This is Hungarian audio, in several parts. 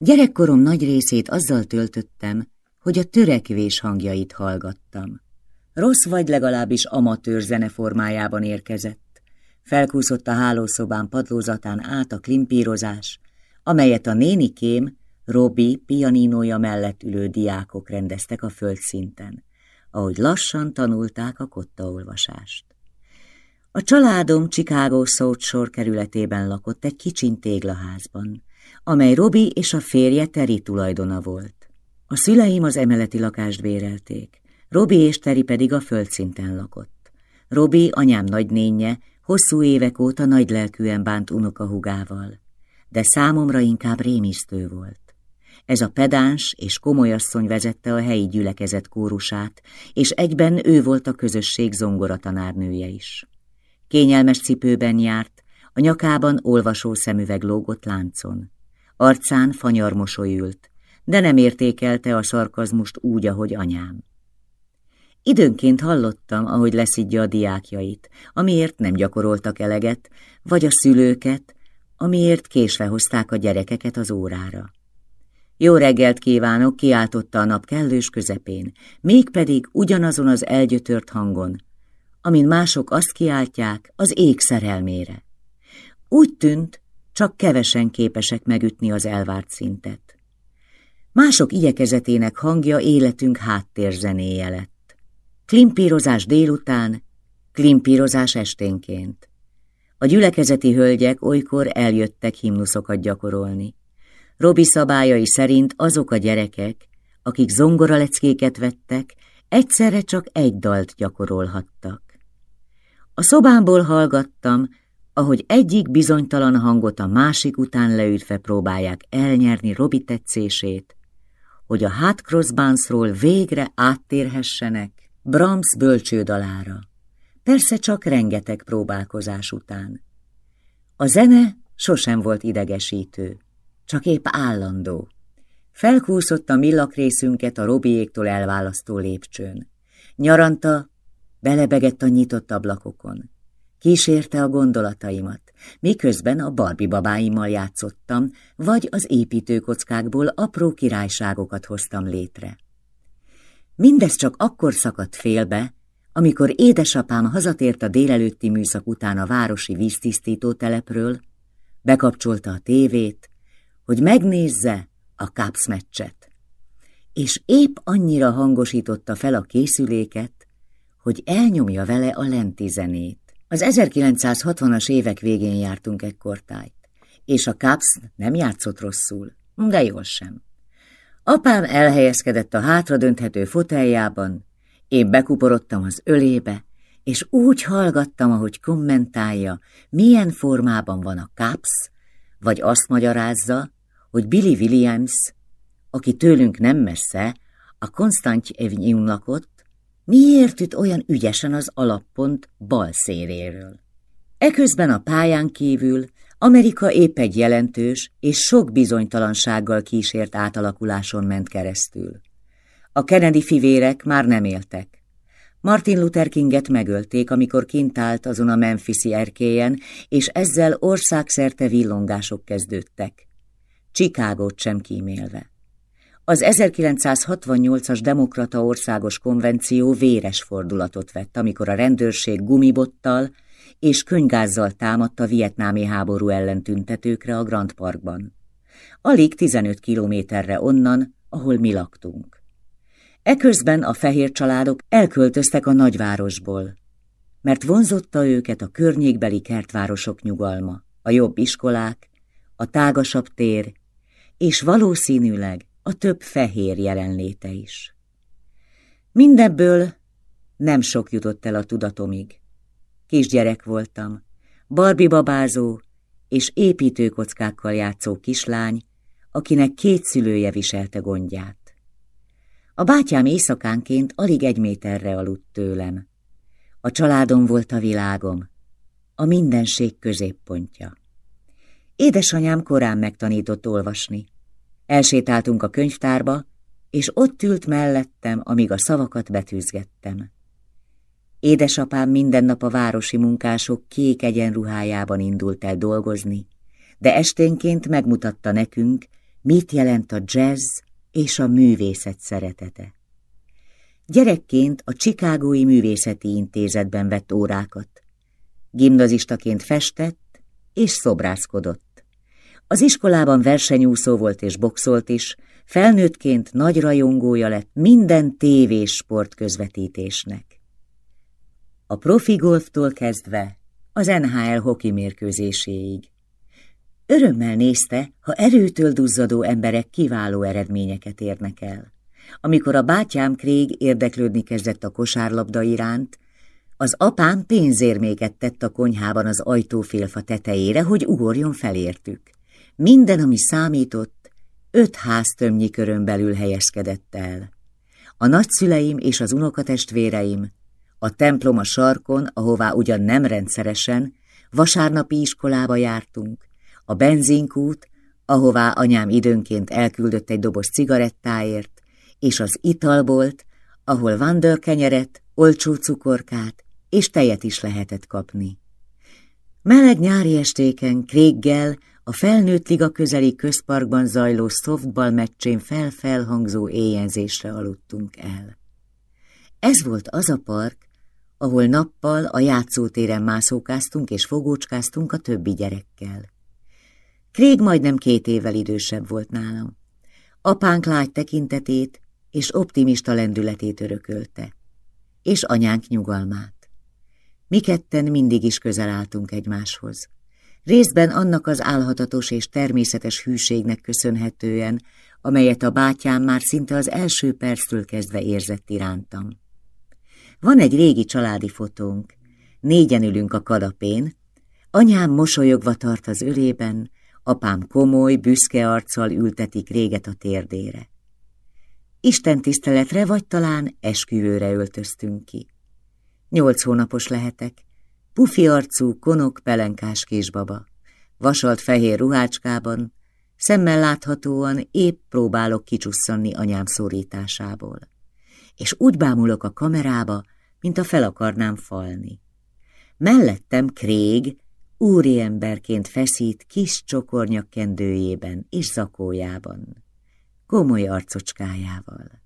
Gyerekkorom nagy részét azzal töltöttem, hogy a törekvés hangjait hallgattam. Rossz vagy legalábbis amatőr zene formájában érkezett. Felkúszott a hálószobán padlózatán át a klimpírozás, amelyet a nénikém, Robi pianinója mellett ülő diákok rendeztek a földszinten, ahogy lassan tanulták a kottaolvasást. A családom Chicago South Shore kerületében lakott egy kicsin téglaházban, amely Robi és a férje Teri tulajdona volt. A szüleim az emeleti lakást bérelték, Robi és Teri pedig a földszinten lakott. Robi, anyám nagynénye, hosszú évek óta nagylelkűen bánt unokahugával, de számomra inkább rémisztő volt. Ez a pedáns és komolyasszony vezette a helyi gyülekezet kórusát, és egyben ő volt a közösség zongoratanárnője is. Kényelmes cipőben járt, a nyakában olvasó szemüveg lógott láncon. Arcán fanyar mosolyült, de nem értékelte a szarkazmust úgy, ahogy anyám. Időnként hallottam, ahogy leszidja a diákjait, amiért nem gyakoroltak eleget, vagy a szülőket, amiért késve hozták a gyerekeket az órára. Jó reggelt kívánok, kiáltotta a nap kellős közepén, mégpedig ugyanazon az elgyötört hangon, amin mások azt kiáltják az ég szerelmére. Úgy tűnt, csak kevesen képesek megütni az elvárt szintet. Mások igyekezetének hangja életünk háttérzenéje lett. Klimpírozás délután, klimpírozás esténként. A gyülekezeti hölgyek olykor eljöttek himnuszokat gyakorolni. Robi szabályai szerint azok a gyerekek, akik zongoraleckéket vettek, egyszerre csak egy dalt gyakorolhattak. A szobámból hallgattam, ahogy egyik bizonytalan hangot a másik után leütve próbálják elnyerni Robi tetszését, hogy a Hát Crossbansról végre áttérhessenek Brahms bölcsődalára. Persze csak rengeteg próbálkozás után. A zene sosem volt idegesítő csak épp állandó. Felkúszott a millakrészünket a Robiéktól elválasztó lépcsőn. Nyaranta belebegett a nyitott ablakokon. Kísérte a gondolataimat, miközben a Barbie babáimmal játszottam, vagy az építőkockákból apró királyságokat hoztam létre. Mindez csak akkor szakadt félbe, amikor édesapám hazatért a délelőtti műszak után a városi víztisztító telepről, bekapcsolta a tévét, hogy megnézze a Cubs meccset. És épp annyira hangosította fel a készüléket, hogy elnyomja vele a lenti zenét. Az 1960-as évek végén jártunk ekkortájt, és a Cubs nem játszott rosszul, de jól sem. Apám elhelyezkedett a hátradönthető foteljában, én bekuporodtam az ölébe, és úgy hallgattam, ahogy kommentálja, milyen formában van a Cubs, vagy azt magyarázza, hogy Billy Williams, aki tőlünk nem messze, a Constantine Avenue lakott, miért üt olyan ügyesen az alappont bal széléről. Eközben a pályán kívül Amerika épp egy jelentős és sok bizonytalansággal kísért átalakuláson ment keresztül. A Kennedy fivérek már nem éltek. Martin Luther Kinget megölték, amikor kint állt azon a Memphisi erkélyen, és ezzel országszerte villongások kezdődtek. Csikágót sem kímélve. Az 1968-as Demokrata Országos Konvenció véres fordulatot vett, amikor a rendőrség gumibottal és könygázzal támadt a vietnámi háború ellen tüntetőkre a Grand Parkban. Alig 15 kilométerre onnan, ahol mi laktunk. Eközben a fehér családok elköltöztek a nagyvárosból, mert vonzotta őket a környékbeli kertvárosok nyugalma, a jobb iskolák, a tágasabb tér és valószínűleg a több fehér jelenléte is. Mindebből nem sok jutott el a tudatomig. Kisgyerek voltam, barbi babázó és építőkockákkal játszó kislány, akinek két szülője viselte gondját. A bátyám éjszakánként alig egy méterre aludt tőlem. A családom volt a világom, a mindenség középpontja. Édesanyám korán megtanított olvasni. Elsétáltunk a könyvtárba, és ott ült mellettem, amíg a szavakat betűzgettem. Édesapám minden nap a városi munkások kék egyenruhájában indult el dolgozni, de esténként megmutatta nekünk, mit jelent a jazz és a művészet szeretete. Gyerekként a Csikágói Művészeti Intézetben vett órákat. Gimnazistaként festett és szobrászkodott. Az iskolában versenyúszó volt és boxolt is, felnőttként nagy rajongója lett minden tévés sportközvetítésnek. A profi golftól kezdve az NHL hoki mérkőzéséig. Örömmel nézte, ha erőtől duzzadó emberek kiváló eredményeket érnek el. Amikor a bátyám Craig érdeklődni kezdett a kosárlabda iránt, az apám pénzérméket tett a konyhában az ajtófélfa tetejére, hogy ugorjon felértük. Minden, ami számított, öt háztömnyi körön belül helyezkedett el. A nagyszüleim és az unokatestvéreim, a templom a sarkon, ahová ugyan nem rendszeresen, vasárnapi iskolába jártunk, a benzinkút, ahová anyám időnként elküldött egy doboz cigarettáért, és az italbolt, ahol vandörkenyeret, olcsó cukorkát és tejet is lehetett kapni. Meleg nyári estéken Kréggel a felnőtt liga közeli közparkban zajló szoftball meccsén felfelhangzó éjjelzésre aludtunk el. Ez volt az a park, ahol nappal a játszótéren mászókáztunk és fogócskáztunk a többi gyerekkel. Krég majdnem két évvel idősebb volt nálam. Apánk lágy tekintetét és optimista lendületét örökölte, és anyánk nyugalmát. Mi ketten mindig is közel álltunk egymáshoz. Részben annak az álhatatos és természetes hűségnek köszönhetően, amelyet a bátyám már szinte az első perctől kezdve érzett irántam. Van egy régi családi fotónk. Négyen ülünk a kadapén, anyám mosolyogva tart az ölében, apám komoly, büszke arccal ültetik réget a térdére. Isten tiszteletre vagy talán esküvőre öltöztünk ki. Nyolc hónapos lehetek, pufi arcú, konok, pelenkás kisbaba, vasalt fehér ruhácskában, szemmel láthatóan épp próbálok kicsusszanni anyám szorításából. És úgy bámulok a kamerába, mint a fel akarnám falni. Mellettem Krég úriemberként feszít kis csokornyak kendőjében és zakójában, komoly arcocskájával.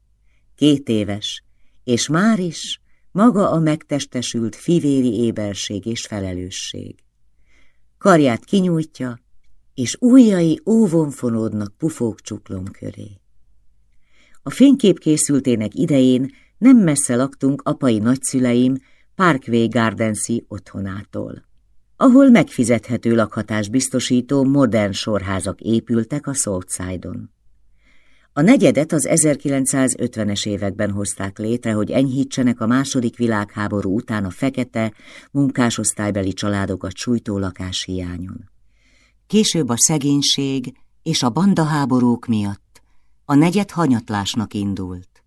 Két éves, és már is maga a megtestesült fivéri éberség és felelősség. Karját kinyújtja, és ujjai óvon fonódnak pufók csuklom köré. A fénykép készültének idején nem messze laktunk apai nagyszüleim Parkway Gardensi otthonától, ahol megfizethető lakhatás biztosító modern sorházak épültek a Southside-on. A negyedet az 1950-es években hozták létre, hogy enyhítsenek a második világháború után a fekete, munkásosztálybeli családokat sújtó lakáshiányon. Később a szegénység és a bandaháborúk miatt a negyed hanyatlásnak indult,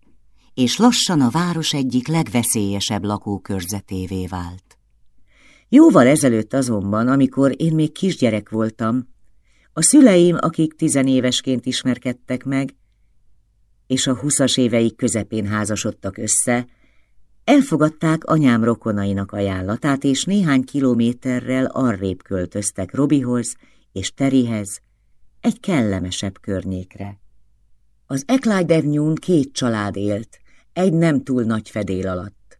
és lassan a város egyik legveszélyesebb lakókörzetévé vált. Jóval ezelőtt azonban, amikor én még kisgyerek voltam, a szüleim, akik tizenévesként ismerkedtek meg, és a huszas éveik közepén házasodtak össze, elfogadták anyám rokonainak ajánlatát, és néhány kilométerrel arrébb költöztek Robihoz és Terihez, egy kellemesebb környékre. Az Eclide két család élt, egy nem túl nagy fedél alatt.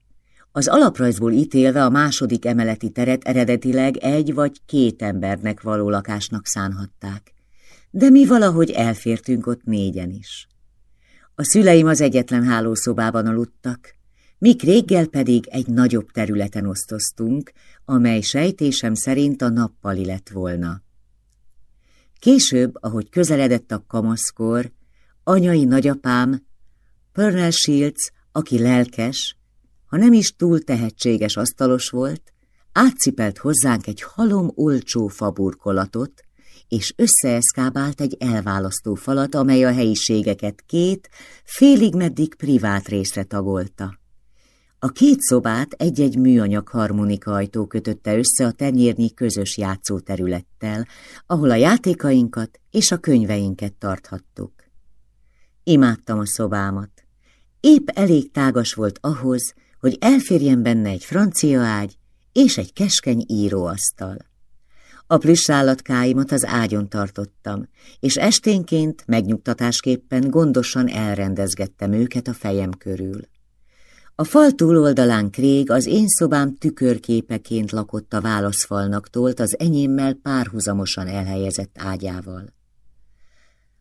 Az alaprajzból ítélve a második emeleti teret eredetileg egy vagy két embernek való lakásnak szánhatták, de mi valahogy elfértünk ott négyen is. A szüleim az egyetlen hálószobában aludtak, míg réggel pedig egy nagyobb területen osztoztunk, amely sejtésem szerint a nappali lett volna. Később, ahogy közeledett a kamaszkor, anyai nagyapám, Pernell Shields, aki lelkes, ha nem is túl tehetséges asztalos volt, átcipelt hozzánk egy halom olcsó faburkolatot, és összeeszkábált egy elválasztó falat, amely a helyiségeket két, félig meddig privát részre tagolta. A két szobát egy-egy műanyag harmonika ajtó kötötte össze a tenyérnyi közös játszóterülettel, ahol a játékainkat és a könyveinket tarthattuk. Imádtam a szobámat. Épp elég tágas volt ahhoz, hogy elférjen benne egy francia ágy és egy keskeny íróasztal. A plüssállatkáimat az ágyon tartottam, és esténként megnyugtatásképpen gondosan elrendezgettem őket a fejem körül. A fal túloldalán Krég az én szobám tükörképeként lakott a válaszfalnak tolt az enyémmel párhuzamosan elhelyezett ágyával.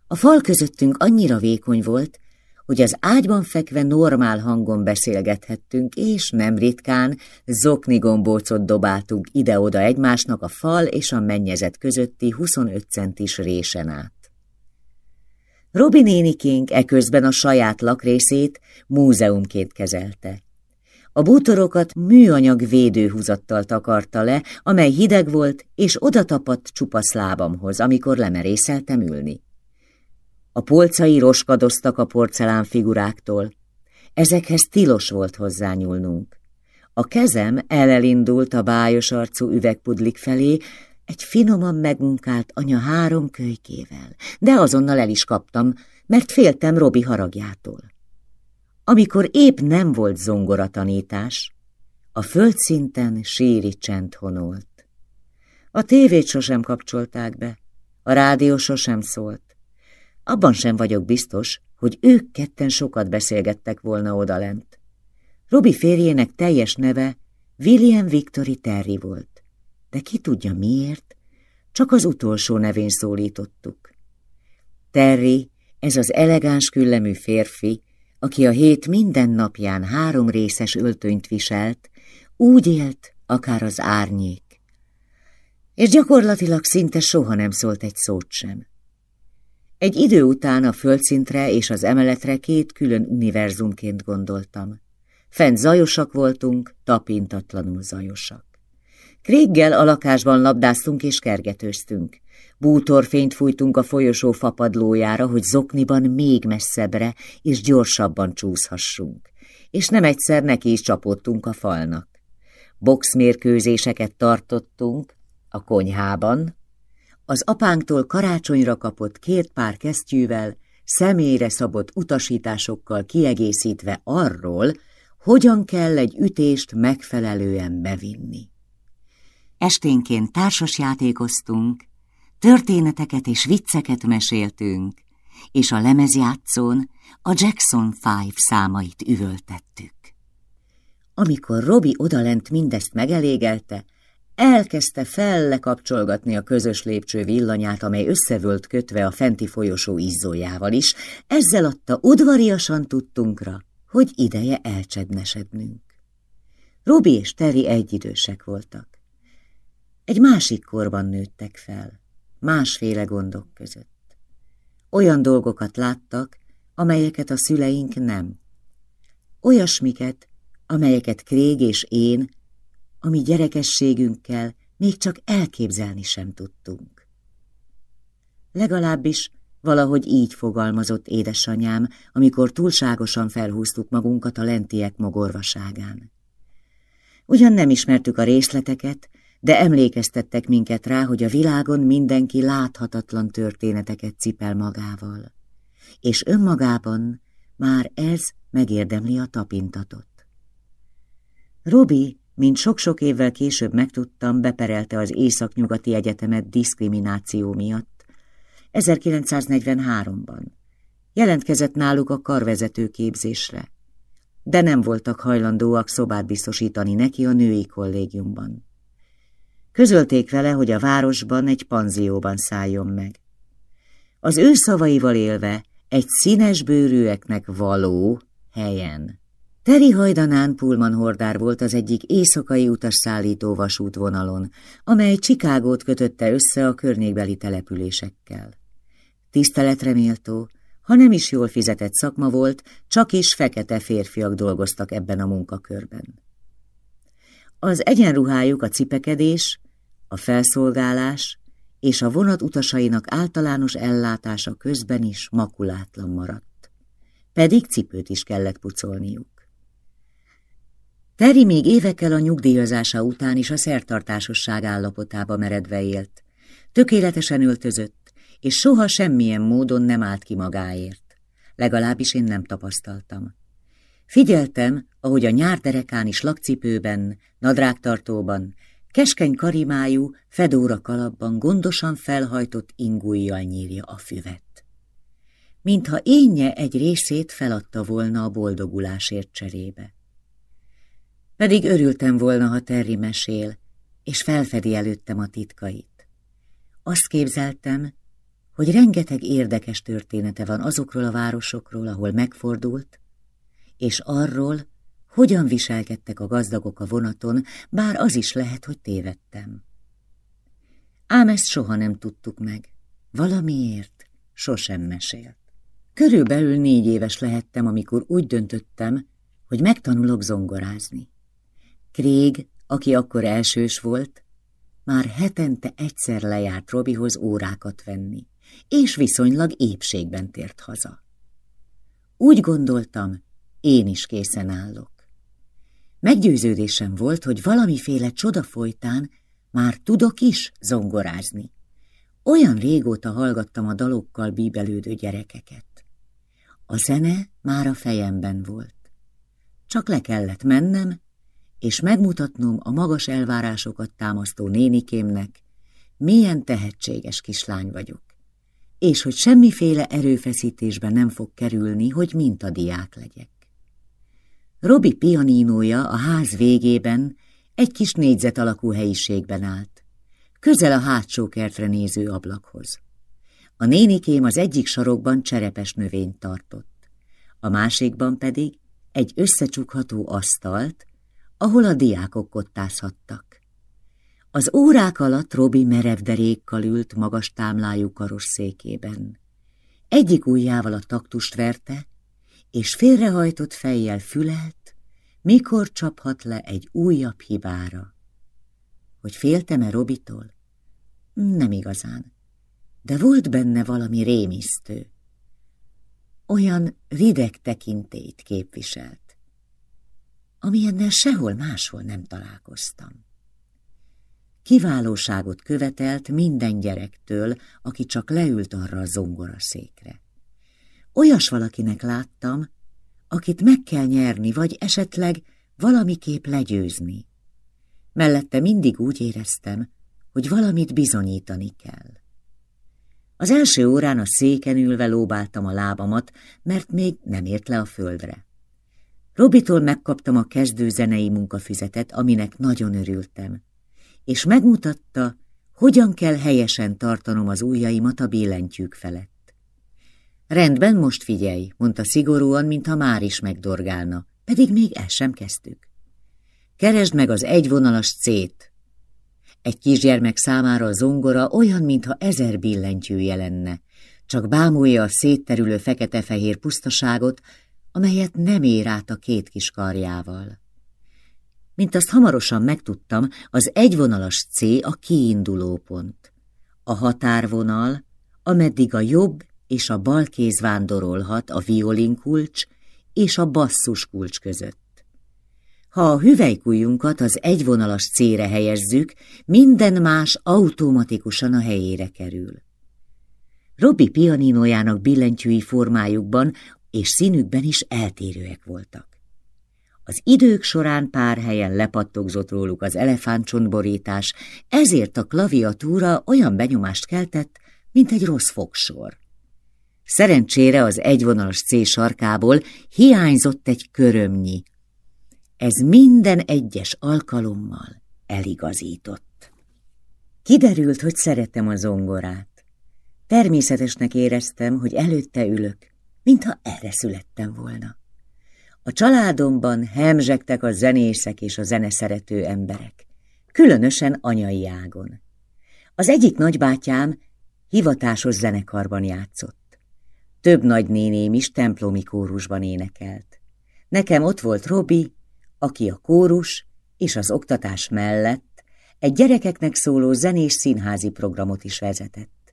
A fal közöttünk annyira vékony volt, hogy az ágyban fekve normál hangon beszélgethettünk, és nem ritkán zokni gombócot dobáltunk ide-oda egymásnak a fal és a mennyezet közötti 25 centis résen át. Robi nénikénk eközben a saját lakrészét múzeumként kezelte. A bútorokat műanyag védőhúzattal takarta le, amely hideg volt, és odatapadt csupasz lábamhoz, amikor lemerészeltem ülni. A polcai roskadoztak a porcelán figuráktól. Ezekhez tilos volt hozzányúlnunk. A kezem elelindult a bájos arcú üvegpudlik felé, egy finoman megmunkált anya három kölykével, de azonnal el is kaptam, mert féltem Robi haragjától. Amikor épp nem volt zongoratanítás, a földszinten síri csend honolt. A tévét sosem kapcsolták be, a rádió sosem szólt. Abban sem vagyok biztos, hogy ők ketten sokat beszélgettek volna odalent. Robi férjének teljes neve William Victory Terry volt, de ki tudja miért, csak az utolsó nevén szólítottuk. Terry, ez az elegáns küllemű férfi, aki a hét minden napján három részes öltönyt viselt, úgy élt, akár az árnyék. És gyakorlatilag szinte soha nem szólt egy szót sem. Egy idő után a földszintre és az emeletre két külön univerzumként gondoltam. Fent zajosak voltunk, tapintatlanul zajosak. Kréggel a lakásban labdáztunk és kergetőztünk. Bútorfényt fújtunk a folyosó fapadlójára, hogy zokniban még messzebbre és gyorsabban csúszhassunk. És nem egyszer neki is csapottunk a falnak. Boxmérkőzéseket tartottunk a konyhában, az apánktól karácsonyra kapott két pár kesztyűvel, személyre szabott utasításokkal kiegészítve arról, hogyan kell egy ütést megfelelően bevinni. Esténként társas játékoztunk, történeteket és vicceket meséltünk, és a lemezjátszón a Jackson Five számait üvöltettük. Amikor Robi odalent mindezt megelégelte, elkezdte fellekapcsolgatni a közös lépcső villanyát, amely összevölt kötve a fenti folyosó izzójával is, ezzel adta udvariasan tudtunkra, hogy ideje elcsednesednünk. Robi és Teri egyidősek voltak. Egy másik korban nőttek fel, másféle gondok között. Olyan dolgokat láttak, amelyeket a szüleink nem. Olyasmiket, amelyeket Krég és én ami gyerekességünkkel még csak elképzelni sem tudtunk. Legalábbis valahogy így fogalmazott édesanyám, amikor túlságosan felhúztuk magunkat a lentiek mogorvaságán. Ugyan nem ismertük a részleteket, de emlékeztettek minket rá, hogy a világon mindenki láthatatlan történeteket cipel magával, és önmagában már ez megérdemli a tapintatot. Robi mint sok-sok évvel később megtudtam, beperelte az Északnyugati Egyetemet diszkrimináció miatt. 1943-ban. Jelentkezett náluk a karvezető képzésre, de nem voltak hajlandóak szobát biztosítani neki a női kollégiumban. Közölték vele, hogy a városban egy panzióban szálljon meg. Az ő szavaival élve egy színes bőrűeknek való helyen Teri hajdanán Pullman hordár volt az egyik éjszakai utasszállító vasútvonalon, amely Csikágót kötötte össze a környékbeli településekkel. Tiszteletre méltó, ha nem is jól fizetett szakma volt, csak is fekete férfiak dolgoztak ebben a munkakörben. Az egyenruhájuk a cipekedés, a felszolgálás és a vonat utasainak általános ellátása közben is makulátlan maradt. Pedig cipőt is kellett pucolniuk. Teri még évekkel a nyugdíjazása után is a szertartásosság állapotába meredve élt. Tökéletesen öltözött, és soha semmilyen módon nem állt ki magáért. Legalábbis én nem tapasztaltam. Figyeltem, ahogy a nyárderekán is lakcipőben, nadrágtartóban, Keskeny karimájú, fedóra kalapban gondosan felhajtott ingújjal nyírja a füvet. Mintha énje egy részét feladta volna a boldogulásért cserébe. Pedig örültem volna, ha Terry mesél, és felfedi előttem a titkait. Azt képzeltem, hogy rengeteg érdekes története van azokról a városokról, ahol megfordult, és arról, hogyan viselkedtek a gazdagok a vonaton, bár az is lehet, hogy tévedtem. Ám ezt soha nem tudtuk meg. Valamiért sosem mesélt. Körülbelül négy éves lehettem, amikor úgy döntöttem, hogy megtanulok zongorázni. Krég, aki akkor elsős volt, már hetente egyszer lejárt Robihoz órákat venni, és viszonylag épségben tért haza. Úgy gondoltam, én is készen állok. Meggyőződésem volt, hogy valamiféle csoda folytán már tudok is zongorázni. Olyan régóta hallgattam a dalokkal bíbelődő gyerekeket. A zene már a fejemben volt. Csak le kellett mennem, és megmutatnom a magas elvárásokat támasztó nénikémnek, milyen tehetséges kislány vagyok, és hogy semmiféle erőfeszítésben nem fog kerülni, hogy mintadiák legyek. Robi pianinója a ház végében egy kis négyzet alakú helyiségben állt, közel a hátsó kertre néző ablakhoz. A nénikém az egyik sarokban cserepes növényt tartott, a másikban pedig egy összecsukható asztalt, ahol a diákok kottázhattak. Az órák alatt Robi merev derékkal ült magas támlájú karosszékében. Egyik ujjával a taktust verte, és félrehajtott fejjel fülelt, mikor csaphat le egy újabb hibára. Hogy féltem-e Robitól? Nem igazán, de volt benne valami rémisztő. Olyan rideg tekintét képviselt, amilyennel sehol máshol nem találkoztam. Kiválóságot követelt minden gyerektől, aki csak leült arra a zongoraszékre. Olyas valakinek láttam, akit meg kell nyerni, vagy esetleg valamiképp legyőzni. Mellette mindig úgy éreztem, hogy valamit bizonyítani kell. Az első órán a széken ülve lóbáltam a lábamat, mert még nem ért le a földre. Robitól megkaptam a kezdő zenei munkafüzetet, aminek nagyon örültem, és megmutatta, hogyan kell helyesen tartanom az ujjaimat a billentyűk felett. Rendben, most figyelj, mondta szigorúan, mintha már is megdorgálna, pedig még el sem kezdtük. Keresd meg az egyvonalas C-t. Egy kisgyermek számára a zongora olyan, mintha ezer billentyűje lenne, csak bámulja a szétterülő fekete-fehér pusztaságot, amelyet nem ér át a két kis karjával. Mint azt hamarosan megtudtam, az egyvonalas C a kiinduló pont. A határvonal, ameddig a jobb és a bal kéz vándorolhat a violinkulcs és a basszuskulcs között. Ha a hüvelykujjunkat az egyvonalas cére helyezzük, minden más automatikusan a helyére kerül. Robi pianinójának billentyűi formájukban és színükben is eltérőek voltak. Az idők során pár helyen lepattogzott róluk az elefántcsontborítás, ezért a klaviatúra olyan benyomást keltett, mint egy rossz fogsor. Szerencsére az egyvonalas C sarkából hiányzott egy körömnyi. Ez minden egyes alkalommal eligazított. Kiderült, hogy szeretem a zongorát. Természetesnek éreztem, hogy előtte ülök, mintha erre születtem volna. A családomban hemzsegtek a zenészek és a zeneszerető emberek, különösen anyai ágon. Az egyik nagybátyám hivatásos zenekarban játszott. Több nagynéném is templomi kórusban énekelt. Nekem ott volt Robi, aki a kórus és az oktatás mellett egy gyerekeknek szóló zenés színházi programot is vezetett.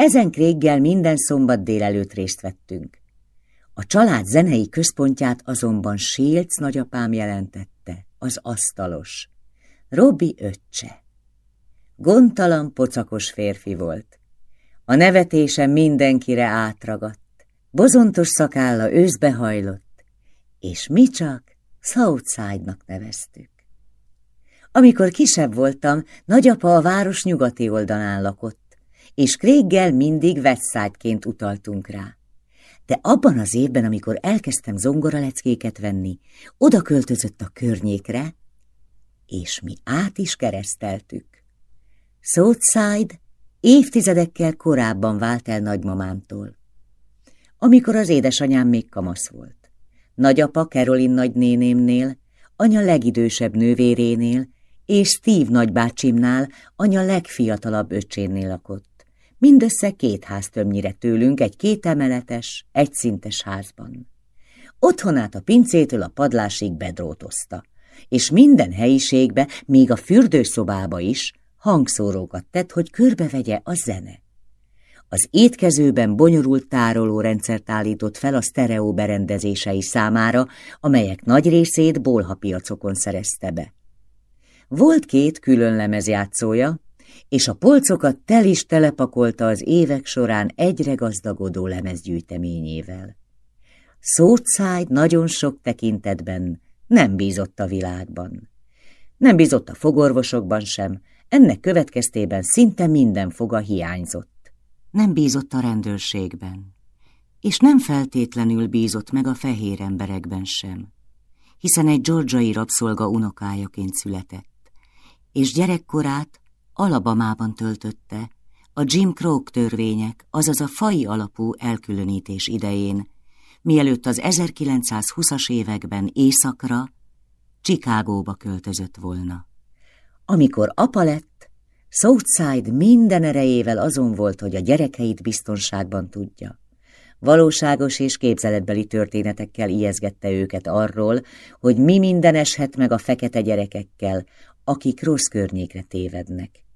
Ezen kréggel minden szombat délelőtt részt vettünk. A család zenei központját azonban Sélc nagyapám jelentette, az asztalos. Robi öccse. Gondtalan, pocakos férfi volt. A nevetése mindenkire átragadt, bozontos szakálla őszbe hajlott, és mi csak Southside-nak neveztük. Amikor kisebb voltam, nagyapa a város nyugati oldalán lakott, és Kréggel mindig Westsideként utaltunk rá. De abban az évben, amikor elkezdtem zongoraleckéket venni, oda költözött a környékre, és mi át is kereszteltük. Southside évtizedekkel korábban vált el nagymamámtól, amikor az édesanyám még kamasz volt. Nagyapa Caroline nagynénémnél, anya legidősebb nővérénél, és Steve nagybácsimnál, anya legfiatalabb öcsénnél lakott. Mindössze két ház többnyire tőlünk, egy kétemeletes, egyszintes házban. Otthonát a pincétől a padlásig bedrótozta, és minden helyiségbe, még a fürdőszobába is hangszórókat tett, hogy körbevegye a zene. Az étkezőben bonyolult tárolórendszert állított fel a sztereó berendezései számára, amelyek nagy részét bolhapiacokon szerezte be. Volt két külön lemezjátszója, és a polcokat tel is telepakolta az évek során egyre gazdagodó lemezgyűjteményével. Southside nagyon sok tekintetben nem bízott a világban. Nem bízott a fogorvosokban sem, ennek következtében szinte minden foga hiányzott. Nem bízott a rendőrségben, és nem feltétlenül bízott meg a fehér emberekben sem, hiszen egy georgiai rabszolga unokájaként született és gyerekkorát Alabamában töltötte, a Jim Crow törvények, azaz a fai alapú elkülönítés idején, mielőtt az 1920-as években északra, Csikágóba költözött volna. Amikor apa lett, Southside minden erejével azon volt, hogy a gyerekeit biztonságban tudja. Valóságos és képzeletbeli történetekkel ijeszgette őket arról, hogy mi minden eshet meg a fekete gyerekekkel, akik rossz környékre tévednek,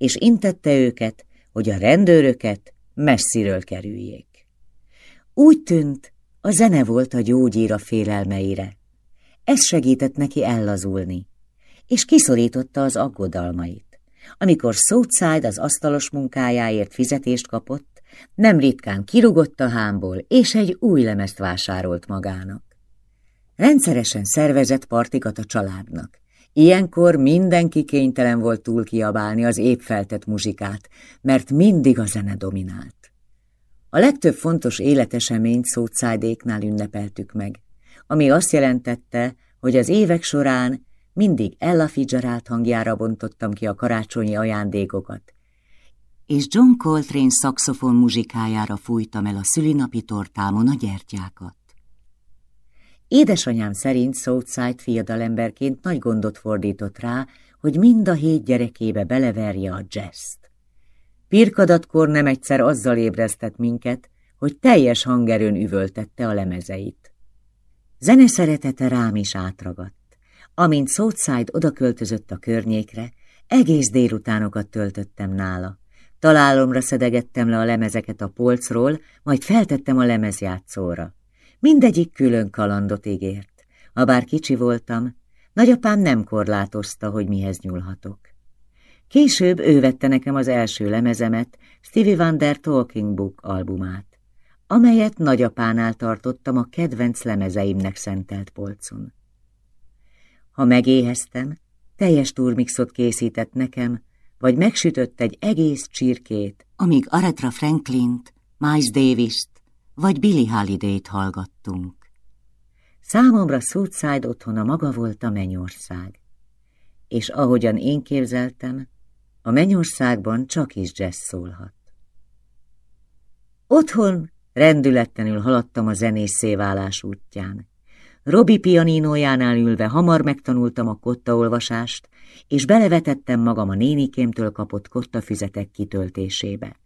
és intette őket, hogy a rendőröket messziről kerüljék. Úgy tűnt, a zene volt a gyógyír a félelmeire. Ez segített neki ellazulni, és kiszorította az aggodalmait. Amikor Southside az asztalos munkájáért fizetést kapott, nem ritkán kirugott a hámból, és egy új lemezt vásárolt magának. Rendszeresen szervezett partikat a családnak, Ilyenkor mindenki kénytelen volt túl kiabálni az épp feltett muzsikát, mert mindig a zene dominált. A legtöbb fontos életeseményt szótszájdéknál ünnepeltük meg, ami azt jelentette, hogy az évek során mindig Ella Fitzgerald hangjára bontottam ki a karácsonyi ajándékokat, és John Coltrane szakszofon muzsikájára fújtam el a szülinapi tortámon a gyertyákat. Édesanyám szerint Southside fiadalemberként nagy gondot fordított rá, hogy mind a hét gyerekébe beleverje a jazzt. Pirkadatkor nem egyszer azzal ébresztett minket, hogy teljes hangerőn üvöltette a lemezeit. Zene szeretete rám is átragadt. Amint Southside odaköltözött a környékre, egész délutánokat töltöttem nála. Találomra szedegettem le a lemezeket a polcról, majd feltettem a lemezjátszóra. Mindegyik külön kalandot ígért. Ha bár kicsi voltam, nagyapám nem korlátozta, hogy mihez nyúlhatok. Később ő vette nekem az első lemezemet, Stevie Wonder Talking Book albumát, amelyet nagyapánál tartottam a kedvenc lemezeimnek szentelt polcon. Ha megéheztem, teljes turmixot készített nekem, vagy megsütött egy egész csirkét, amíg Aretha Franklint, Miles Davis-t vagy Billy Holiday-t hallgattunk. Számomra Southside otthona maga volt a mennyország, és ahogyan én képzeltem, a mennyországban csak is jazz szólhat. Otthon rendületlenül haladtam a zenészéválás útján. Robi pianinójánál ülve hamar megtanultam a kottaolvasást, és belevetettem magam a nénikémtől kapott kottafüzetek kitöltésébe.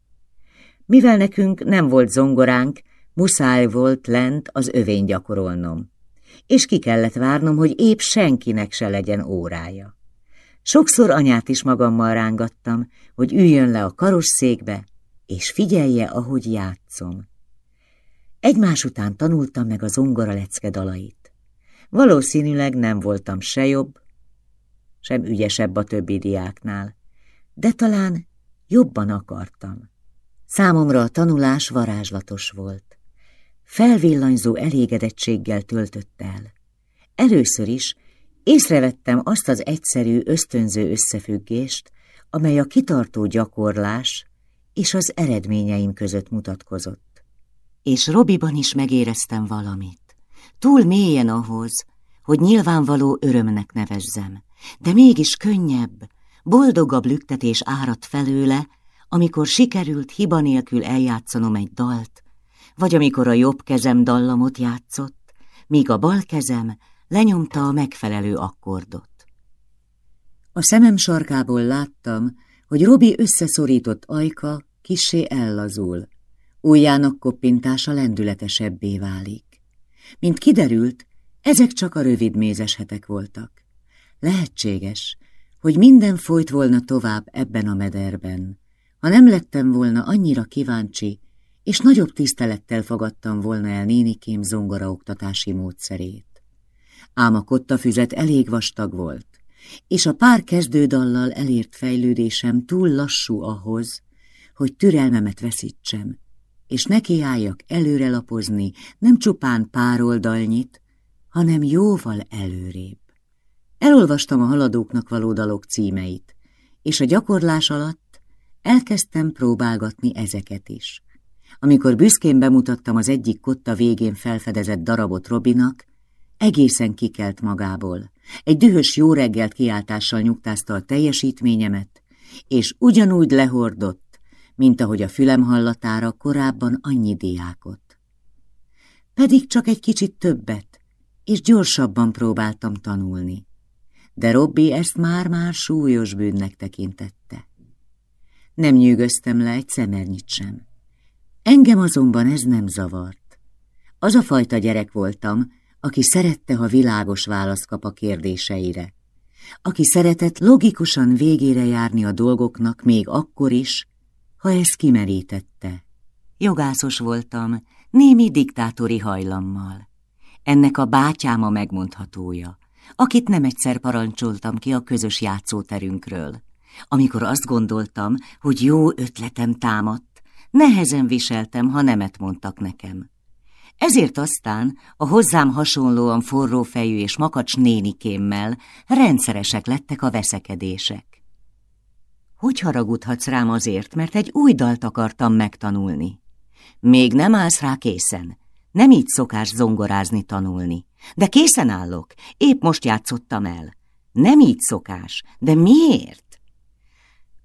Mivel nekünk nem volt zongoránk, Muszáj volt lent az övén gyakorolnom, és ki kellett várnom, hogy épp senkinek se legyen órája. Sokszor anyát is magammal rángattam, hogy üljön le a karosszékbe, és figyelje, ahogy játszom. Egymás után tanultam meg a zongora lecke dalait. Valószínűleg nem voltam se jobb, sem ügyesebb a többi diáknál, de talán jobban akartam. Számomra a tanulás varázslatos volt felvillanyzó elégedettséggel töltött el. Először is Észrevettem azt az egyszerű, ösztönző összefüggést, amely a kitartó gyakorlás és az eredményeim között mutatkozott. És Robiban is megéreztem valamit. Túl mélyen ahhoz, hogy nyilvánvaló örömnek nevezzem, de mégis könnyebb, boldogabb lüktetés áradt felőle, amikor sikerült hiba nélkül eljátszanom egy dalt, vagy amikor a jobb kezem dallamot játszott, míg a bal kezem lenyomta a megfelelő akkordot. A szemem sarkából láttam, hogy Robi összeszorított ajka kissé ellazul, ujjának koppintása lendületesebbé válik. Mint kiderült, ezek csak a rövid mézes hetek voltak. Lehetséges, hogy minden folyt volna tovább ebben a mederben, ha nem lettem volna annyira kíváncsi, és nagyobb tisztelettel fogadtam volna el nénikém zongoraoktatási módszerét. Ám a kottafüzet elég vastag volt, és a pár kezdődallal elért fejlődésem túl lassú ahhoz, hogy türelmemet veszítsem, és nekiálljak előre lapozni nem csupán pár oldalnyit, hanem jóval előrébb. Elolvastam a haladóknak való dalok címeit, és a gyakorlás alatt elkezdtem próbálgatni ezeket is. Amikor büszkén bemutattam az egyik kotta végén felfedezett darabot Robinak, egészen kikelt magából. Egy dühös jó reggelt kiáltással nyugtázta a teljesítményemet, és ugyanúgy lehordott, mint ahogy a fülem hallatára korábban annyi diákot. Pedig csak egy kicsit többet, és gyorsabban próbáltam tanulni. De Robbi ezt már-már súlyos bűnnek tekintette. Nem nyűgöztem le egy szemernyit sem. Engem azonban ez nem zavart. Az a fajta gyerek voltam, aki szerette, ha világos választ kap a kérdéseire. Aki szeretett logikusan végére járni a dolgoknak még akkor is, ha ez kimerítette. Jogászos voltam, némi diktátori hajlammal. Ennek a bátyám a megmondhatója, akit nem egyszer parancsoltam ki a közös játszóterünkről. Amikor azt gondoltam, hogy jó ötletem támadt, nehezen viseltem, ha nemet mondtak nekem. Ezért aztán a hozzám hasonlóan forró fejű és makacs nénikémmel rendszeresek lettek a veszekedések. Hogy haragudhatsz rám azért, mert egy új dalt akartam megtanulni? Még nem állsz rá készen. Nem így szokás zongorázni tanulni. De készen állok, épp most játszottam el. Nem így szokás, de miért?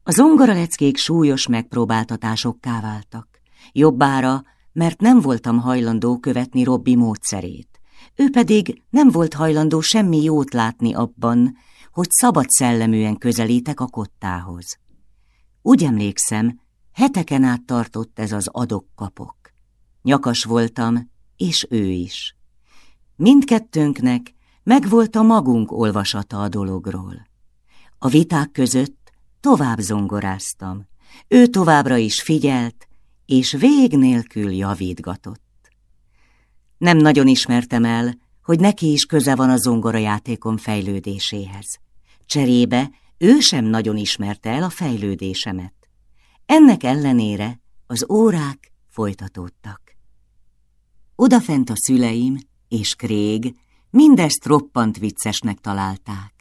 A zongoraleckék súlyos megpróbáltatásokká váltak. Jobbára mert nem voltam hajlandó követni Robbi módszerét. Ő pedig nem volt hajlandó semmi jót látni abban, hogy szabad szelleműen közelítek a kottához. Úgy emlékszem, heteken át tartott ez az adok-kapok. Nyakas voltam, és ő is. Mindkettőnknek megvolt a magunk olvasata a dologról. A viták között tovább zongoráztam. Ő továbbra is figyelt, és vég nélkül javítgatott. Nem nagyon ismertem el, hogy neki is köze van a zongorajátékom fejlődéséhez. Cserébe ő sem nagyon ismerte el a fejlődésemet. Ennek ellenére az órák folytatódtak. Odafent a szüleim és Krég mindezt roppant viccesnek találták.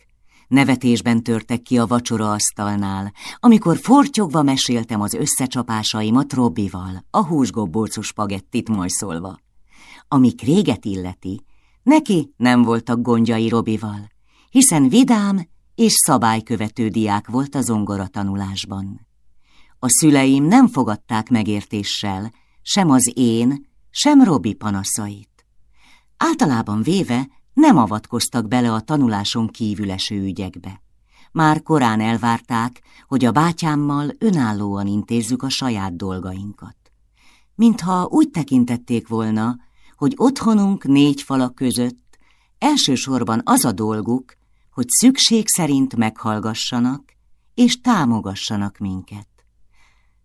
Nevetésben törtek ki a vacsora asztalnál, amikor fortyogva meséltem az összecsapásaimat Robbival, a húsgobbócos spagettit majszolva. Ami Kréget illeti, neki nem voltak gondjai Robival, hiszen vidám és szabálykövető diák volt a zongora tanulásban. A szüleim nem fogadták megértéssel sem az én, sem Robi panaszait. Általában véve nem avatkoztak bele a tanuláson kívül eső ügyekbe. Már korán elvárták, hogy a bátyámmal önállóan intézzük a saját dolgainkat. Mintha úgy tekintették volna, hogy otthonunk négy falak között elsősorban az a dolguk, hogy szükség szerint meghallgassanak és támogassanak minket.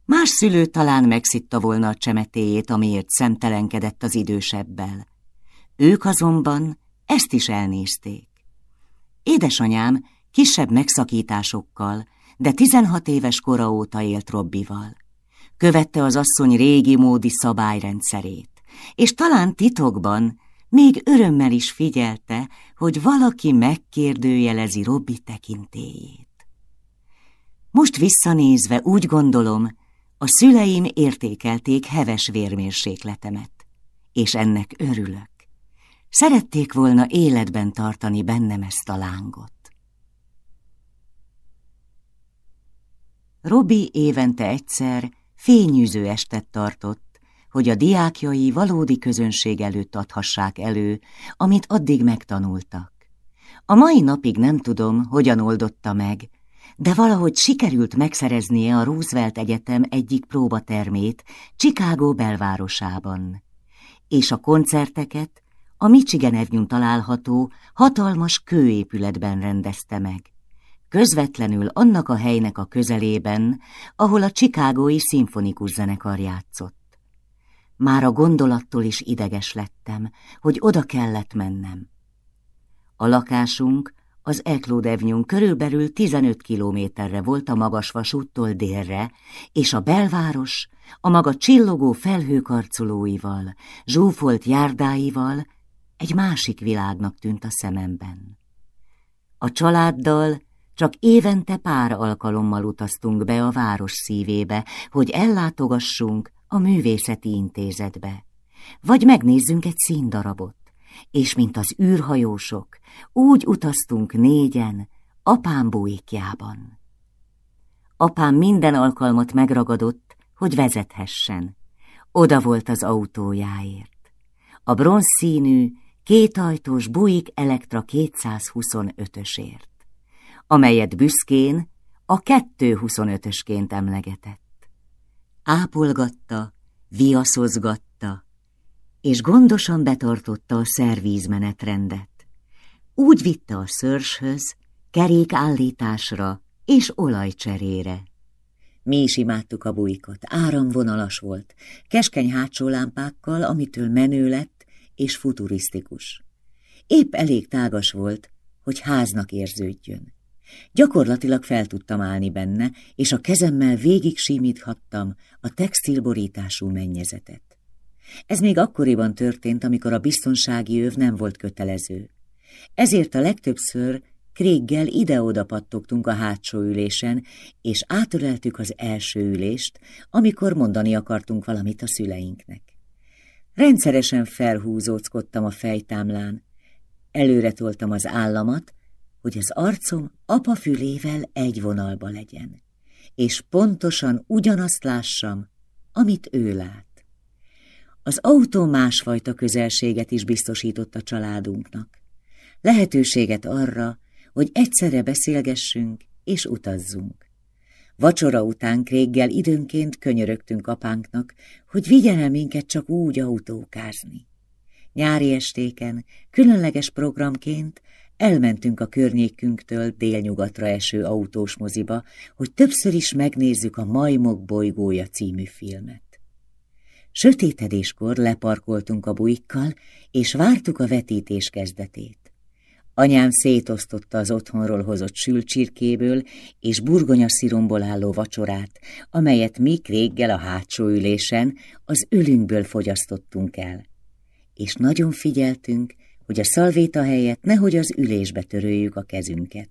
Más szülő talán megszitta volna a csemetéjét, amiért szemtelenkedett az idősebbel. Ők azonban ezt is elnézték. Édesanyám kisebb megszakításokkal, de 16 éves kora óta élt Robbival. Követte az asszony régi módi szabályrendszerét, és talán titokban még örömmel is figyelte, hogy valaki megkérdőjelezi Robbi tekintélyét. Most visszanézve úgy gondolom, a szüleim értékelték heves vérmérsékletemet, és ennek örülök. Szerették volna életben tartani bennem ezt a lángot. Robi évente egyszer fényűző estet tartott, hogy a diákjai valódi közönség előtt adhassák elő, amit addig megtanultak. A mai napig nem tudom, hogyan oldotta meg, de valahogy sikerült megszereznie a Roosevelt Egyetem egyik próbatermét Chicago belvárosában. És a koncerteket a Michigan Avenue található hatalmas kőépületben rendezte meg. Közvetlenül annak a helynek a közelében, ahol a Chicagói szimfonikus zenekar játszott. Már a gondolattól is ideges lettem, hogy oda kellett mennem. A lakásunk az Eklód Avenue körülbelül 15 kilométerre volt a magas vasúttól délre, és a belváros a maga csillogó felhőkarcolóival, zsúfolt járdáival egy másik világnak tűnt a szememben. A családdal csak évente pár alkalommal utaztunk be a város szívébe, hogy ellátogassunk a művészeti intézetbe, vagy megnézzünk egy színdarabot, és mint az űrhajósok, úgy utaztunk négyen, apám bújikjában. Apám minden alkalmat megragadott, hogy vezethessen. Oda volt az autójáért. A bronzszínű, kétajtós Buick Elektra 225-ösért, amelyet büszkén a 225-ösként emlegetett. Ápolgatta, viaszozgatta, és gondosan betartotta a szervízmenetrendet. Úgy vitte a szörshöz, kerékállításra és olajcserére. Mi is imádtuk a bujkot, áramvonalas volt, keskeny hátsó lámpákkal, amitől menő lett és futurisztikus. Épp elég tágas volt, hogy háznak érződjön. Gyakorlatilag fel tudtam állni benne, és a kezemmel végig simíthattam a textilborítású mennyezetet. Ez még akkoriban történt, amikor a biztonsági öv nem volt kötelező. Ezért a legtöbbször Kréggel ide-oda pattogtunk a hátsó ülésen, és átöleltük az első ülést, amikor mondani akartunk valamit a szüleinknek. Rendszeresen felhúzóckodtam a fejtámlán, előre toltam az államat, hogy az arcom apa fülével egy vonalba legyen, és pontosan ugyanazt lássam, amit ő lát. Az autó másfajta közelséget is biztosított a családunknak. Lehetőséget arra, hogy egyszerre beszélgessünk és utazzunk. Vacsora után Kréggel időnként könyörögtünk apánknak, hogy vigyen el minket csak úgy autókázni. Nyári estéken, különleges programként elmentünk a környékünktől délnyugatra eső autós moziba, hogy többször is megnézzük a Majmok bolygója című filmet. Sötétedéskor leparkoltunk a buikkal, és vártuk a vetítés kezdetét. Anyám szétosztotta az otthonról hozott sülcsirkéből és burgonya sziromból álló vacsorát, amelyet mi réggel a hátsó ülésen az ölünkből fogyasztottunk el. És nagyon figyeltünk, hogy a szalvéta helyett nehogy az ülésbe töröljük a kezünket.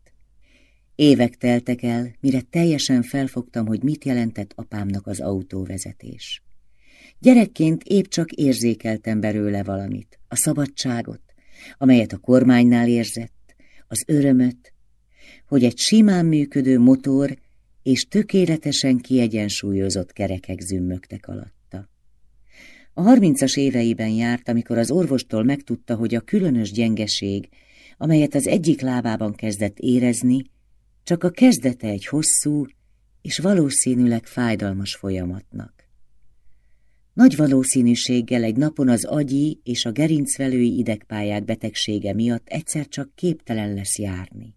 Évek teltek el, mire teljesen felfogtam, hogy mit jelentett apámnak az autóvezetés. Gyerekként épp csak érzékeltem belőle valamit, a szabadságot, amelyet a kormánynál érzett, az örömöt, hogy egy simán működő motor és tökéletesen kiegyensúlyozott kerekek zümmögtek alatta. A harmincas éveiben járt, amikor az orvostól megtudta, hogy a különös gyengeség, amelyet az egyik lábában kezdett érezni, csak a kezdete egy hosszú és valószínűleg fájdalmas folyamatnak. Nagy valószínűséggel egy napon az agyi és a gerincvelői idegpályák betegsége miatt egyszer csak képtelen lesz járni.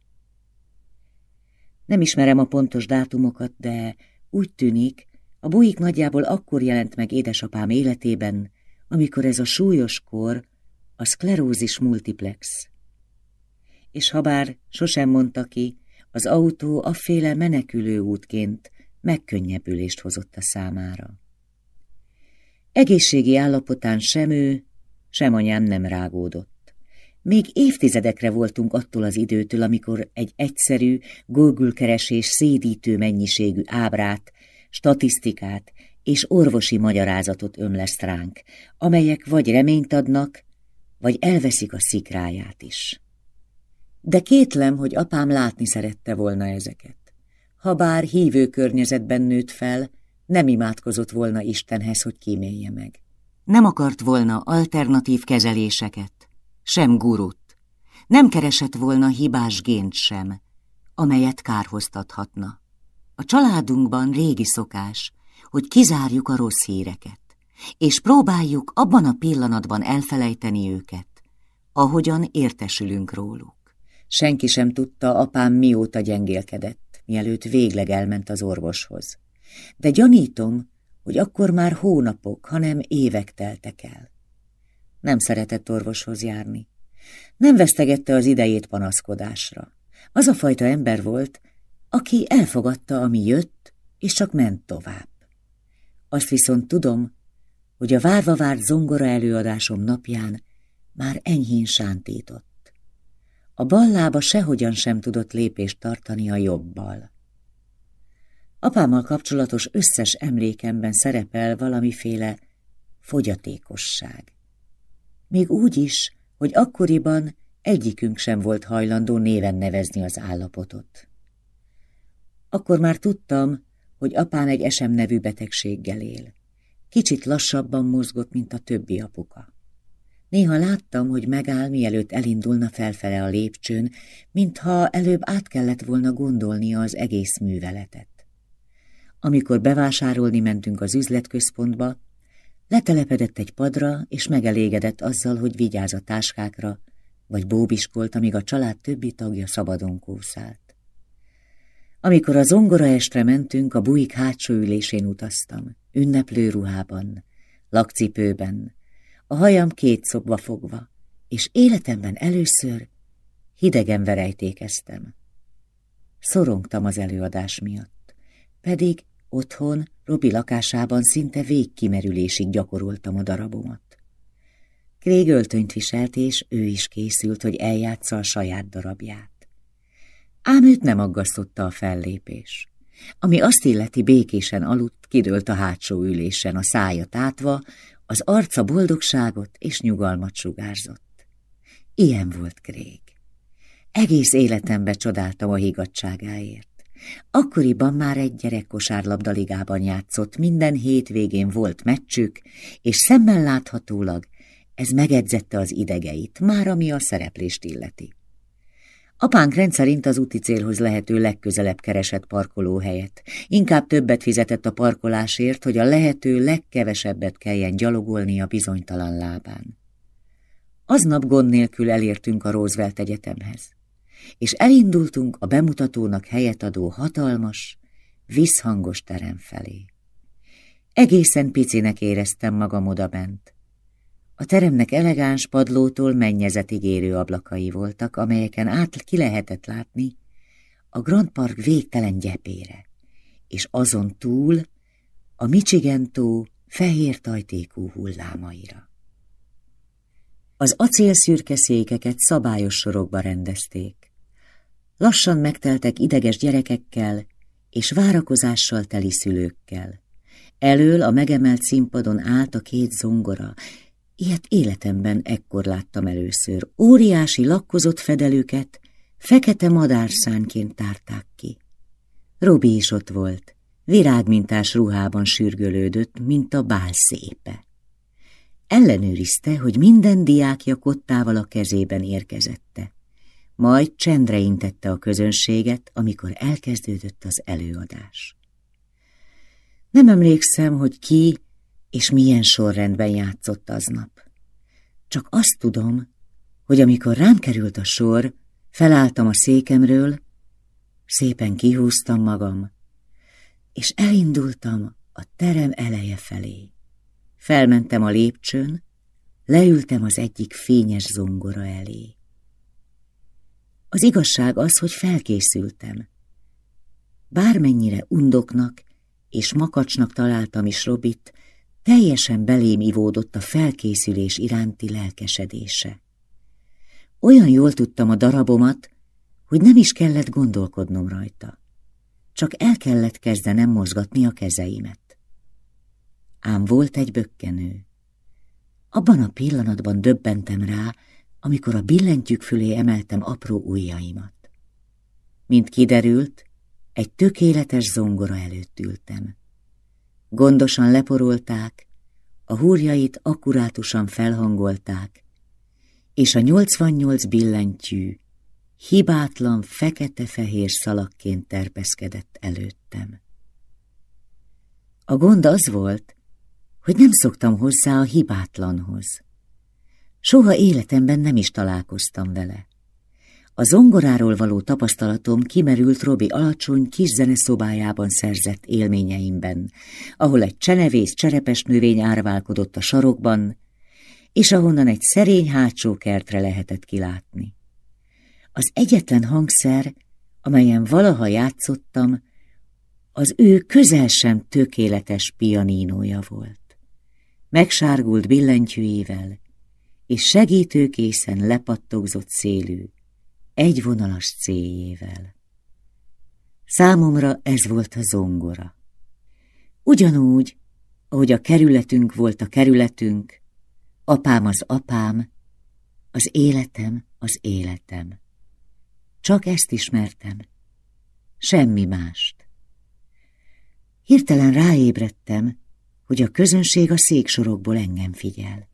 Nem ismerem a pontos dátumokat, de úgy tűnik, a bujik nagyjából akkor jelent meg édesapám életében, amikor ez a súlyos kor, a szklerózis multiplex. És habár sosem mondta ki, az autó afféle menekülő útként megkönnyebbülést hozott a számára. Egészségi állapotán sem ő, sem anyám nem rágódott. Még évtizedekre voltunk attól az időtől, amikor egy egyszerű, Google-keresés szédítő mennyiségű ábrát, statisztikát és orvosi magyarázatot ömleszt ránk, amelyek vagy reményt adnak, vagy elveszik a szikráját is. De kétlem, hogy apám látni szerette volna ezeket. Habár hívő környezetben nőtt fel, nem imádkozott volna Istenhez, hogy kímélje meg. Nem akart volna alternatív kezeléseket, sem gurut. Nem keresett volna hibás gént sem, amelyet kárhoztathatna. A családunkban régi szokás, hogy kizárjuk a rossz híreket, és próbáljuk abban a pillanatban elfelejteni őket, ahogyan értesülünk róluk. Senki sem tudta, apám mióta gyengélkedett, mielőtt végleg elment az orvoshoz. De gyanítom, hogy akkor már hónapok, hanem évek teltek el. Nem szeretett orvoshoz járni. Nem vesztegette az idejét panaszkodásra. Az a fajta ember volt, aki elfogadta, ami jött, és csak ment tovább. Azt viszont tudom, hogy a várva várt zongora előadásom napján már enyhén sántított. A bal lába sehogyan sem tudott lépést tartani a jobbal. Apámmal kapcsolatos összes emlékemben szerepel valamiféle fogyatékosság. Még úgy is, hogy akkoriban egyikünk sem volt hajlandó néven nevezni az állapotot. Akkor már tudtam, hogy apám egy esem nevű betegséggel él. Kicsit lassabban mozgott, mint a többi apuka. Néha láttam, hogy megáll, mielőtt elindulna felfele a lépcsőn, mintha előbb át kellett volna gondolnia az egész műveletet. Amikor bevásárolni mentünk az üzletközpontba, letelepedett egy padra, és megelégedett azzal, hogy vigyáz a táskákra, vagy bóbiskolt, amíg a család többi tagja szabadon kószált. Amikor a zongora estre mentünk, a buik hátsó ülésén utaztam, ünneplő ruhában, lakcipőben, a hajam két szobba fogva, és életemben először hidegen verejtékeztem. Szorongtam az előadás miatt, pedig otthon, Robi lakásában szinte végkimerülésig gyakoroltam a darabomat. Krég öltönyt viselt, és ő is készült, hogy eljátsza a saját darabját. Ám őt nem aggasztotta a fellépés. Ami azt illeti békésen aludt, kidőlt a hátsó ülésen, a szája tátva, az arca boldogságot és nyugalmat sugárzott. Ilyen volt Krég. Egész életembe csodáltam a higgadságáért. Akkoriban már egy gyerek kosárlabdaligában játszott, minden hétvégén volt meccsük, és szemmel láthatólag ez megedzette az idegeit, már ami a szereplést illeti. Apánk rendszerint az úti célhoz lehető legközelebb keresett parkolóhelyet. Inkább többet fizetett a parkolásért, hogy a lehető legkevesebbet kelljen gyalogolni a bizonytalan lábán. Aznap gond nélkül elértünk a Roosevelt Egyetemhez, és elindultunk a bemutatónak helyet adó hatalmas, visszhangos terem felé. Egészen picinek éreztem magam odabent, a teremnek elegáns padlótól mennyezetig érő ablakai voltak, amelyeken át ki lehetett látni a Grand Park végtelen gyepére, és azon túl a Michigan tó fehér tajtékú hullámaira. Az acélszürke székeket szabályos sorokba rendezték. Lassan megteltek ideges gyerekekkel és várakozással teli szülőkkel. Elől a megemelt színpadon állt a két zongora, Ilyet életemben ekkor láttam először. Óriási lakkozott fedelőket fekete madárszánként tárták ki. Robi is ott volt, virágmintás ruhában sürgölődött, mint a bál szépe. Ellenőrizte, hogy minden diákja kottával a kezében érkezette. Majd csendre intette a közönséget, amikor elkezdődött az előadás. Nem emlékszem, hogy ki és milyen sorrendben játszott aznap. Csak azt tudom, hogy amikor rám került a sor, felálltam a székemről, szépen kihúztam magam, és elindultam a terem eleje felé. Felmentem a lépcsőn, leültem az egyik fényes zongora elé. Az igazság az, hogy felkészültem. Bármennyire undoknak és makacsnak találtam is Robit, Teljesen belém ivódott a felkészülés iránti lelkesedése. Olyan jól tudtam a darabomat, hogy nem is kellett gondolkodnom rajta. Csak el kellett kezdenem mozgatni a kezeimet. Ám volt egy bökkenő. Abban a pillanatban döbbentem rá, amikor a billentyűk fölé emeltem apró ujjaimat. Mint kiderült, egy tökéletes zongora előtt ültem. Gondosan leporolták, a húrjait akkurátusan felhangolták, és a 88 billentyű hibátlan fekete-fehér szalakként terpeszkedett előttem. A gond az volt, hogy nem szoktam hozzá a hibátlanhoz. Soha életemben nem is találkoztam vele. A zongoráról való tapasztalatom kimerült Robi alacsony kis zeneszobájában szerzett élményeimben, ahol egy csenevész cserepes növény árválkodott a sarokban, és ahonnan egy szerény hátsó kertre lehetett kilátni. Az egyetlen hangszer, amelyen valaha játszottam, az ő közel sem tökéletes pianínója volt. Megsárgult billentyűjével, és segítőkészen lepattogzott szélű, egyvonalas céljével. Számomra ez volt a zongora. Ugyanúgy, ahogy a kerületünk volt a kerületünk, apám az apám, az életem az életem. Csak ezt ismertem, semmi mást. Hirtelen ráébredtem, hogy a közönség a széksorokból engem figyel,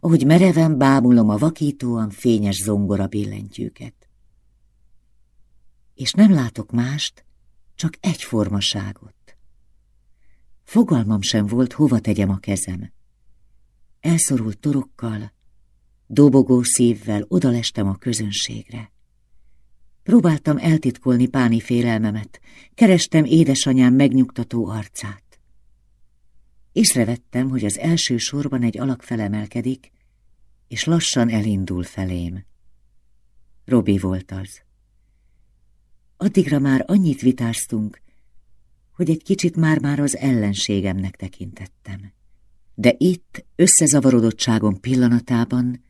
ahogy mereven bámulom a vakítóan fényes zongora billentyűket és nem látok mást, csak egyformaságot. Fogalmam sem volt, hova tegyem a kezem. Elszorult torokkal, dobogó szívvel odalestem a közönségre. Próbáltam eltitkolni páni félelmemet, kerestem édesanyám megnyugtató arcát. Észrevettem, hogy az első sorban egy alak felemelkedik, és lassan elindul felém. Robi volt az. Addigra már annyit vitáztunk, hogy egy kicsit már-már az ellenségemnek tekintettem. De itt, összezavarodottságom pillanatában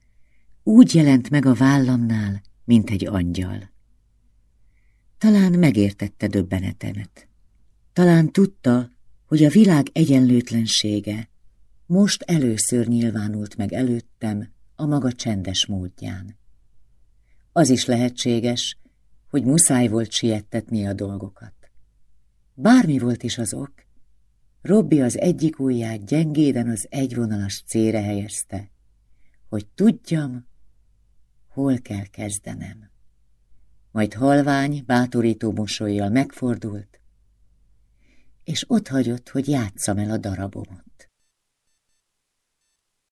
úgy jelent meg a vállamnál, mint egy angyal. Talán megértette döbbenetemet. Talán tudta, hogy a világ egyenlőtlensége most először nyilvánult meg előttem a maga csendes módján. Az is lehetséges, hogy muszáj volt siettetni a dolgokat. Bármi volt is az ok, Robbi az egyik ujját gyengéden az egyvonalas cére helyezte, hogy tudjam, hol kell kezdenem. Majd halvány, bátorító mosolyjal megfordult, és ott hagyott, hogy játsszam el a darabomot.